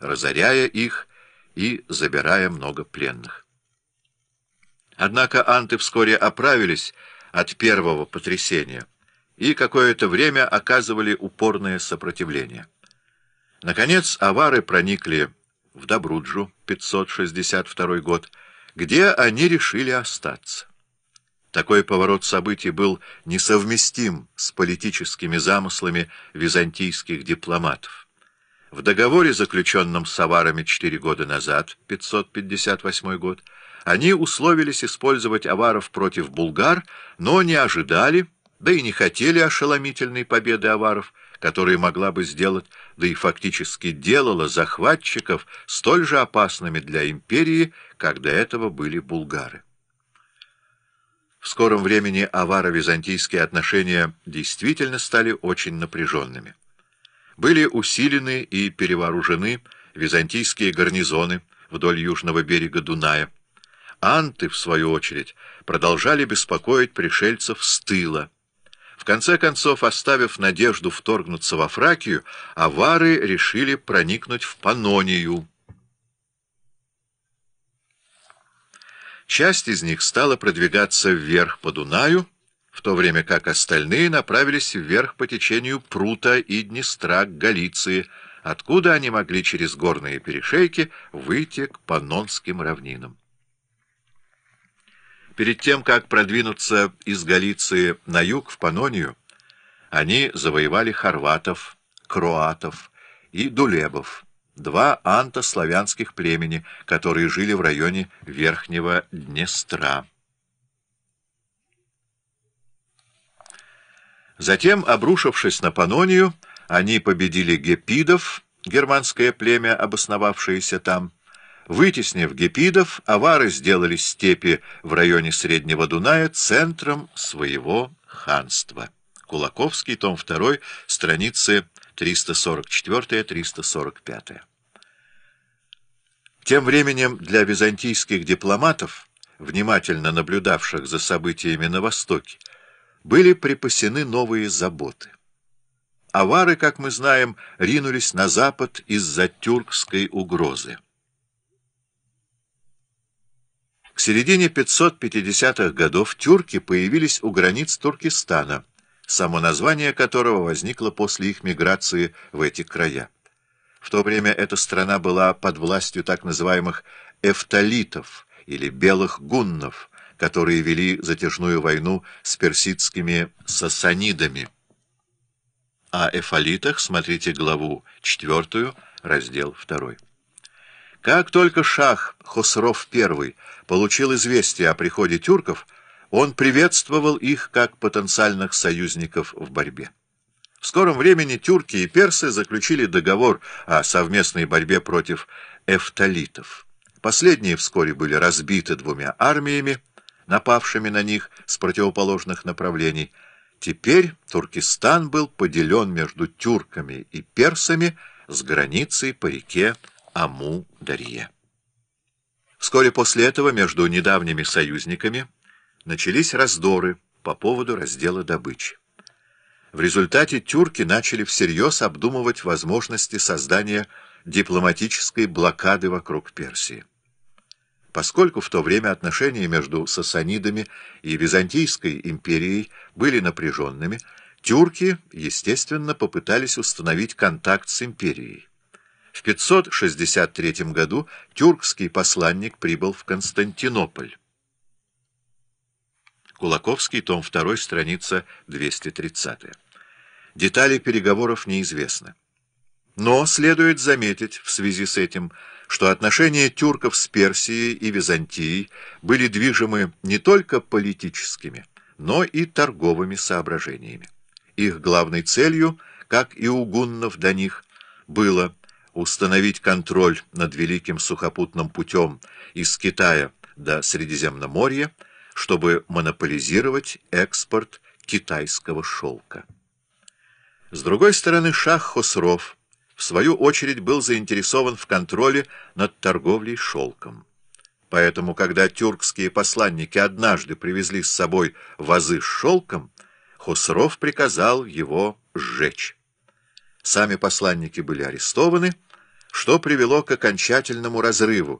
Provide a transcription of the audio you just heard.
разоряя их и забирая много пленных. Однако анты вскоре оправились от первого потрясения и какое-то время оказывали упорное сопротивление. Наконец авары проникли в Добруджу, 562 год, где они решили остаться. Такой поворот событий был несовместим с политическими замыслами византийских дипломатов. В договоре, заключенном с аварами четыре года назад, 558 год, они условились использовать аваров против булгар, но не ожидали, да и не хотели ошеломительной победы аваров, которая могла бы сделать, да и фактически делала захватчиков столь же опасными для империи, как до этого были булгары. В скором времени аваро-византийские отношения действительно стали очень напряженными. Были усилены и перевооружены византийские гарнизоны вдоль южного берега Дуная. Анты, в свою очередь, продолжали беспокоить пришельцев с тыла. В конце концов, оставив надежду вторгнуться во Фракию, авары решили проникнуть в Панонию. Часть из них стала продвигаться вверх по Дунаю, в то время как остальные направились вверх по течению Прута и Днестра к Галиции, откуда они могли через горные перешейки выйти к Панонским равнинам. Перед тем, как продвинуться из Галиции на юг в Панонию, они завоевали хорватов, кроатов и дулебов два антославянских племени, которые жили в районе Верхнего Днестра. Затем, обрушившись на Панонию, они победили гепидов, германское племя, обосновавшееся там. Вытеснив гепидов, авары сделали степи в районе Среднего Дуная центром своего ханства. Кулаковский, том 2, страницы 344-345. Тем временем для византийских дипломатов, внимательно наблюдавших за событиями на Востоке, были припасены новые заботы. Авары, как мы знаем, ринулись на запад из-за тюркской угрозы. К середине 550-х годов тюрки появились у границ Туркестана, само название которого возникло после их миграции в эти края. В то время эта страна была под властью так называемых эфталитов или белых гуннов, которые вели затяжную войну с персидскими сасанидами. О эфалитах смотрите главу 4, раздел 2. Как только шах Хосров I получил известие о приходе тюрков, он приветствовал их как потенциальных союзников в борьбе. В скором времени тюрки и персы заключили договор о совместной борьбе против эфталитов. Последние вскоре были разбиты двумя армиями, напавшими на них с противоположных направлений. Теперь Туркестан был поделен между тюрками и персами с границей по реке Аму-Дарье. Вскоре после этого между недавними союзниками начались раздоры по поводу раздела добычи. В результате тюрки начали всерьез обдумывать возможности создания дипломатической блокады вокруг Персии. Поскольку в то время отношения между сасанидами и Византийской империей были напряженными, тюрки, естественно, попытались установить контакт с империей. В 563 году тюркский посланник прибыл в Константинополь. Кулаковский, том 2, страница 230. Детали переговоров неизвестны. Но следует заметить в связи с этим, что отношения тюрков с Персией и Византией были движимы не только политическими, но и торговыми соображениями. Их главной целью, как и у гуннов до них, было установить контроль над великим сухопутным путем из Китая до Средиземноморья, чтобы монополизировать экспорт китайского шелка. С другой стороны, шах Хосров, в свою очередь, был заинтересован в контроле над торговлей шелком. Поэтому, когда тюркские посланники однажды привезли с собой вазы с шелком, Хосров приказал его сжечь. Сами посланники были арестованы, что привело к окончательному разрыву,